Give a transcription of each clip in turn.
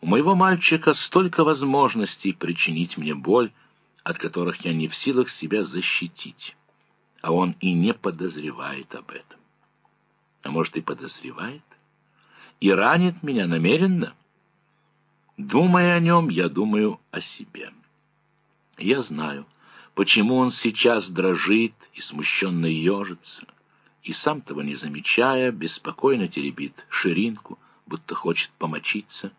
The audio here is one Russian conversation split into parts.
У моего мальчика столько возможностей причинить мне боль, от которых я не в силах себя защитить. А он и не подозревает об этом. А может, и подозревает? И ранит меня намеренно? Думая о нем, я думаю о себе. Я знаю, почему он сейчас дрожит и смущенно ежится, и сам того не замечая, беспокойно теребит ширинку, будто хочет помочиться.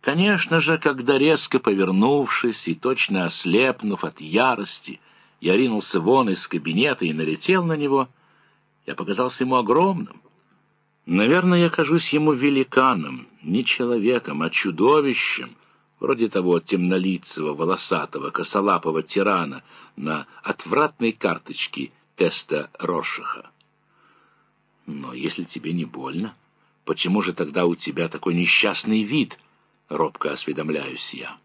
Конечно же, когда резко повернувшись и точно ослепнув от ярости, я ринулся вон из кабинета и налетел на него, я показался ему огромным. Наверное, я кажусь ему великаном, не человеком, а чудовищем, вроде того темнолицего, волосатого, косолапого тирана на отвратной карточке теста Рошиха. Но если тебе не больно, почему же тогда у тебя такой несчастный вид —— робко осведомляюсь я.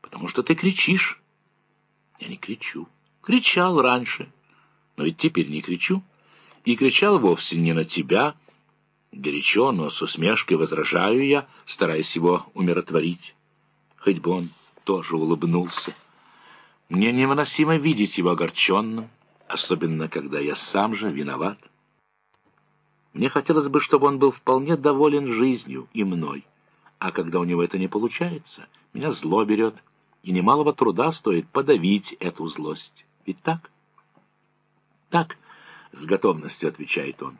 «Потому что ты кричишь». «Я не кричу. Кричал раньше, но ведь теперь не кричу. И кричал вовсе не на тебя. Горячо, но с усмешкой возражаю я, стараясь его умиротворить. Хоть бы он тоже улыбнулся. Мне невыносимо видеть его огорченным, особенно когда я сам же виноват. Мне хотелось бы, чтобы он был вполне доволен жизнью и мной. А когда у него это не получается, меня зло берет, и немалого труда стоит подавить эту злость. Ведь так? Так, с готовностью отвечает он,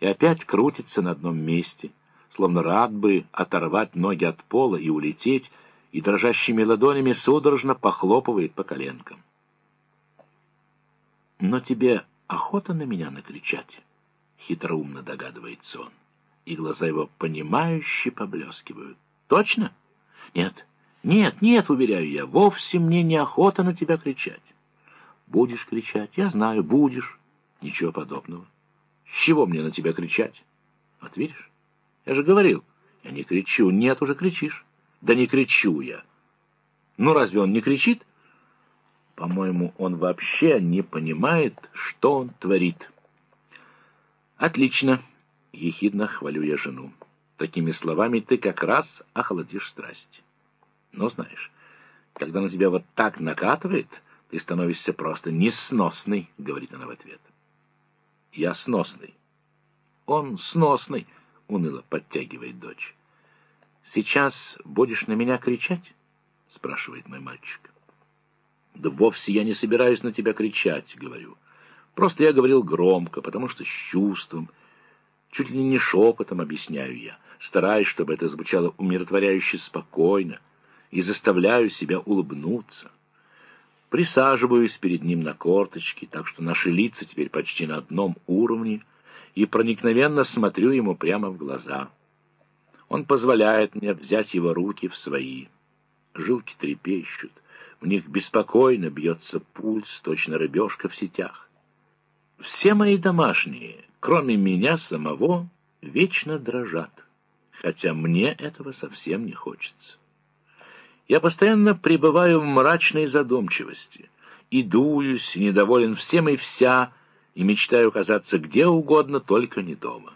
и опять крутится на одном месте, словно рад бы оторвать ноги от пола и улететь, и дрожащими ладонями судорожно похлопывает по коленкам. «Но тебе охота на меня накричать?» — хитроумно догадывается он, и глаза его понимающе поблескивают. Точно? Нет, нет, нет, уверяю я, вовсе мне неохота на тебя кричать. Будешь кричать, я знаю, будешь. Ничего подобного. С чего мне на тебя кричать? Вот я же говорил, я не кричу. Нет, уже кричишь. Да не кричу я. Ну, разве он не кричит? По-моему, он вообще не понимает, что он творит. Отлично, ехидно хвалю я жену. Такими словами ты как раз охладишь страсть. Но знаешь, когда на тебя вот так накатывает, ты становишься просто несносный, — говорит она в ответ. Я сносный. Он сносный, — уныло подтягивает дочь. Сейчас будешь на меня кричать? — спрашивает мой мальчик. Да вовсе я не собираюсь на тебя кричать, — говорю. Просто я говорил громко, потому что с чувством, чуть ли не шепотом объясняю я стараясь, чтобы это звучало умиротворяюще спокойно, и заставляю себя улыбнуться. Присаживаюсь перед ним на корточки, так что наши лица теперь почти на одном уровне, и проникновенно смотрю ему прямо в глаза. Он позволяет мне взять его руки в свои. Жилки трепещут, в них беспокойно бьется пульс, точно рыбешка в сетях. Все мои домашние, кроме меня самого, вечно дрожат хотя мне этого совсем не хочется. Я постоянно пребываю в мрачной задумчивости, и дуюсь, недоволен всем и вся, и мечтаю оказаться где угодно, только не дома.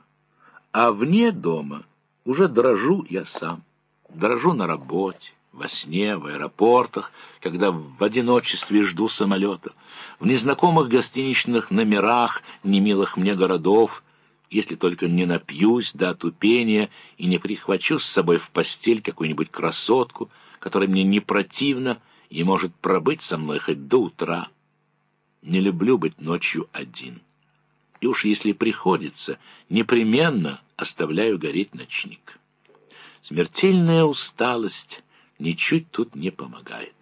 А вне дома уже дрожу я сам, дрожу на работе, во сне, в аэропортах, когда в одиночестве жду самолета, в незнакомых гостиничных номерах немилых мне городов, если только не напьюсь до отупения и не прихвачу с собой в постель какую-нибудь красотку, которая мне не противна и может пробыть со мной хоть до утра. Не люблю быть ночью один. И уж если приходится, непременно оставляю гореть ночник. Смертельная усталость ничуть тут не помогает.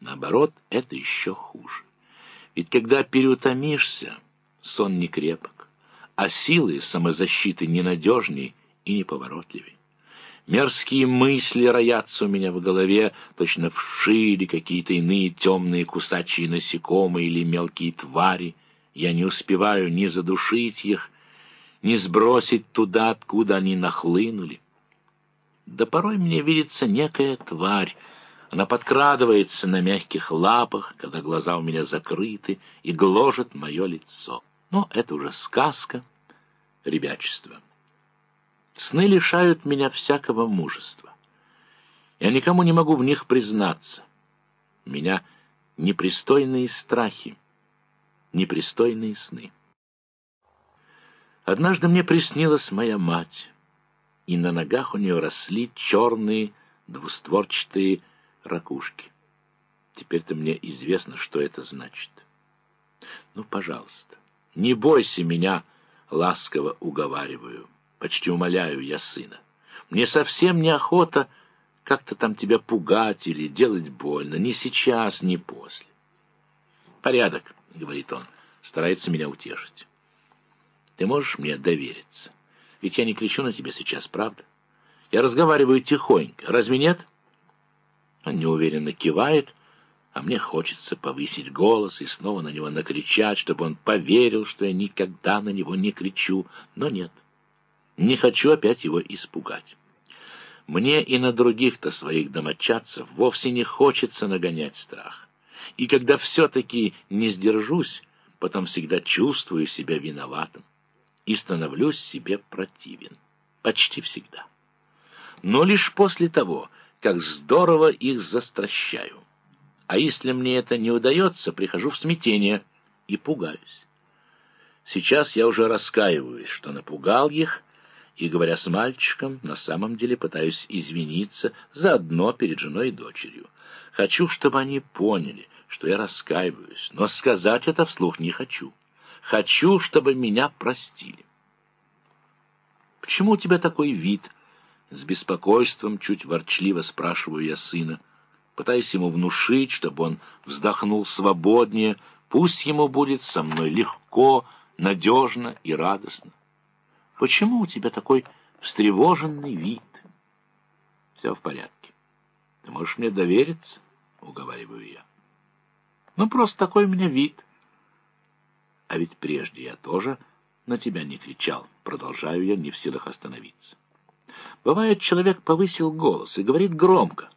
Наоборот, это еще хуже. Ведь когда переутомишься, сон не крепок а силы самозащиты ненадежней и неповоротливей. Мерзкие мысли роятся у меня в голове, точно вшили какие-то иные темные кусачие насекомые или мелкие твари. Я не успеваю ни задушить их, ни сбросить туда, откуда они нахлынули. Да порой мне видится некая тварь, она подкрадывается на мягких лапах, когда глаза у меня закрыты, и гложет мое лицо. Но это уже сказка, ребячество. Сны лишают меня всякого мужества. Я никому не могу в них признаться. Меня непристойные страхи, непристойные сны. Однажды мне приснилась моя мать, и на ногах у нее росли черные двустворчатые ракушки. Теперь-то мне известно, что это значит. Ну, пожалуйста, не бойся меня, ласково уговариваю, почти умоляю я сына. Мне совсем неохота как-то там тебя пугать или делать больно, ни сейчас, ни после. Порядок, — говорит он, старается меня утешить. Ты можешь мне довериться? Ведь я не кричу на тебя сейчас, правда? Я разговариваю тихонько, разве нет? Он неуверенно кивает, а мне хочется повысить голос и снова на него накричать, чтобы он поверил, что я никогда на него не кричу. Но нет, не хочу опять его испугать. Мне и на других-то своих домочадцев вовсе не хочется нагонять страх. И когда все-таки не сдержусь, потом всегда чувствую себя виноватым и становлюсь себе противен. Почти всегда. Но лишь после того, как здорово их застращаю. А если мне это не удается, прихожу в смятение и пугаюсь. Сейчас я уже раскаиваюсь, что напугал их, и, говоря с мальчиком, на самом деле пытаюсь извиниться заодно перед женой и дочерью. Хочу, чтобы они поняли, что я раскаиваюсь, но сказать это вслух не хочу. Хочу, чтобы меня простили. «Почему у тебя такой вид?» С беспокойством, чуть ворчливо спрашиваю я сына пытаясь ему внушить, чтобы он вздохнул свободнее, пусть ему будет со мной легко, надежно и радостно. Почему у тебя такой встревоженный вид? Все в порядке. Ты можешь мне довериться, уговариваю я. Ну, просто такой у меня вид. А ведь прежде я тоже на тебя не кричал, продолжаю я, не в силах остановиться. Бывает, человек повысил голос и говорит громко.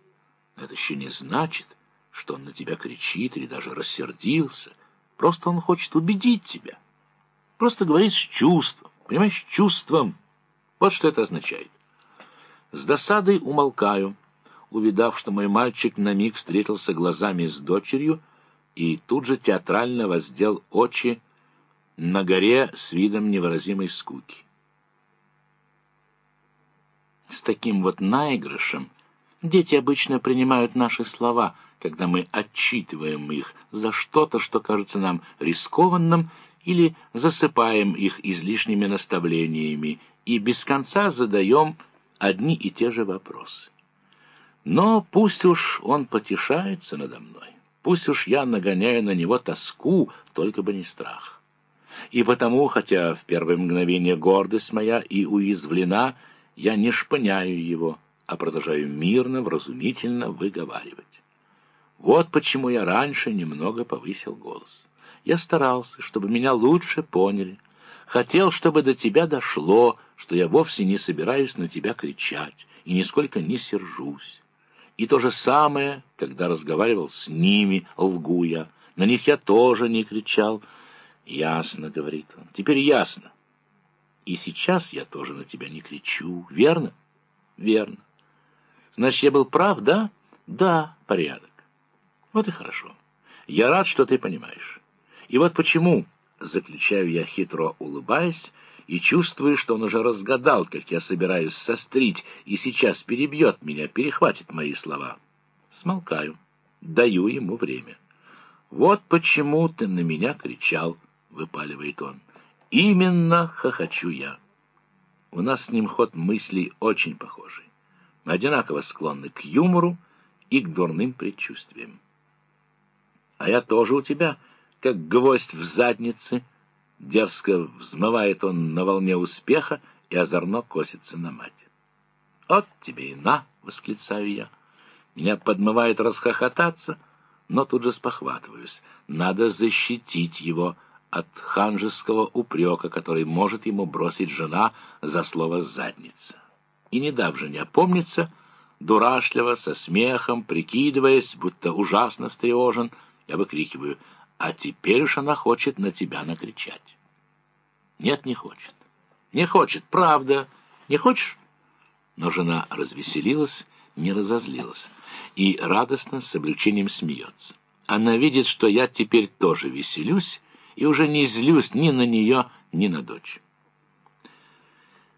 Это еще не значит, что он на тебя кричит или даже рассердился. Просто он хочет убедить тебя. Просто говорит с чувством. Понимаешь, с чувством. Вот что это означает. С досадой умолкаю, увидав, что мой мальчик на миг встретился глазами с дочерью и тут же театрально воздел очи на горе с видом невыразимой скуки. С таким вот наигрышем Дети обычно принимают наши слова, когда мы отчитываем их за что-то, что кажется нам рискованным, или засыпаем их излишними наставлениями и без конца задаем одни и те же вопросы. Но пусть уж он потешается надо мной, пусть уж я нагоняю на него тоску, только бы не страх. И потому, хотя в первое мгновение гордость моя и уязвлена, я не шпыняю его, а продолжаю мирно, вразумительно выговаривать. Вот почему я раньше немного повысил голос. Я старался, чтобы меня лучше поняли. Хотел, чтобы до тебя дошло, что я вовсе не собираюсь на тебя кричать и нисколько не сержусь. И то же самое, когда разговаривал с ними, лгу я. На них я тоже не кричал. «Ясно», — говорит он, — «теперь ясно». И сейчас я тоже на тебя не кричу, верно? Верно. Значит, я был прав, да? Да, порядок. Вот и хорошо. Я рад, что ты понимаешь. И вот почему, заключаю я хитро улыбаясь, и чувствую, что он уже разгадал, как я собираюсь сострить, и сейчас перебьет меня, перехватит мои слова. Смолкаю, даю ему время. «Вот почему ты на меня кричал», — выпаливает он. «Именно хохочу я». У нас с ним ход мыслей очень похожий одинаково склонны к юмору и к дурным предчувствиям. А я тоже у тебя, как гвоздь в заднице, дерзко взмывает он на волне успеха и озорно косится на мать. «От тебе и на!» — восклицаю я. Меня подмывает расхохотаться, но тут же спохватываюсь. Надо защитить его от ханжеского упрека, который может ему бросить жена за слово «задница» и, не дав жене опомниться, дурашливо, со смехом, прикидываясь, будто ужасно встревожен, я выкрикиваю, а теперь уж она хочет на тебя накричать. Нет, не хочет. Не хочет, правда. Не хочешь? Но жена развеселилась, не разозлилась и радостно с облегчением смеется. Она видит, что я теперь тоже веселюсь и уже не злюсь ни на нее, ни на дочь.